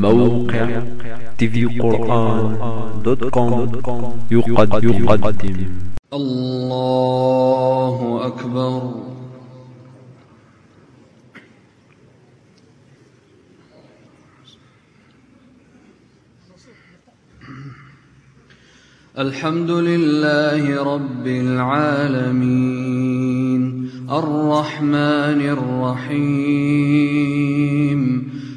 موقع كوم يقدم, يقدم. الله أكبر. الحمد لله رب العالمين. الرحمن الرحيم.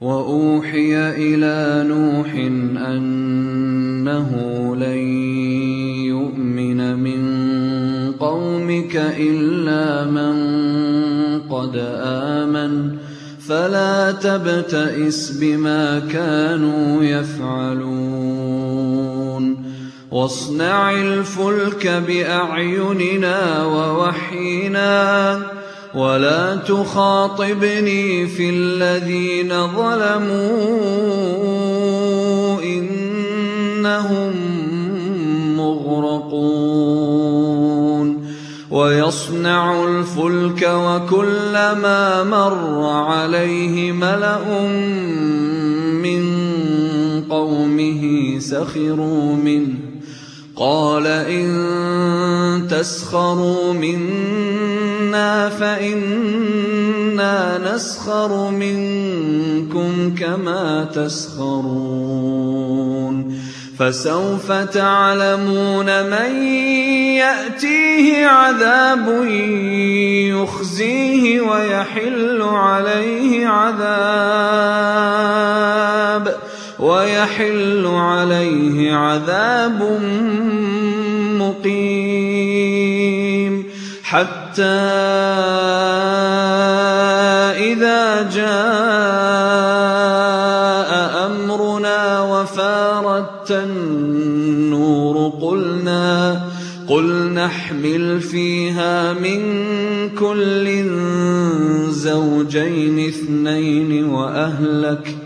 وأوحي إلى نوح أنه لن يؤمن من قومك إلا من قد آمن. فلا تبتئس بما كانوا يفعلون. واصنع الفلك بأعيننا ووحينا. ولا تخاطبني في الذين ظلموا إنهم مغرقون ويصنع الفلك وكلما مر عليه ملأ من قومه سخروا منه قال إن تسخروا فإنا نسخر منكم كما تسخرون فسوف تعلمون من يأتيه عذاب يخزيه ويحل عليه عذاب ويحل عليه عذاب مقيم حتى إذا جاء أمرنا وفاردت النور قلنا قل نحمل فيها من كل زوجين اثنين وأهلك.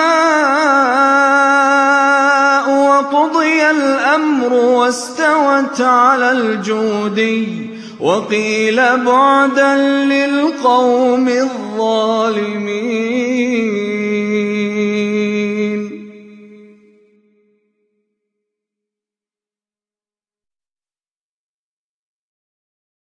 الأمر واستوت على الجودي وقيل بعدا للقوم الظالمين.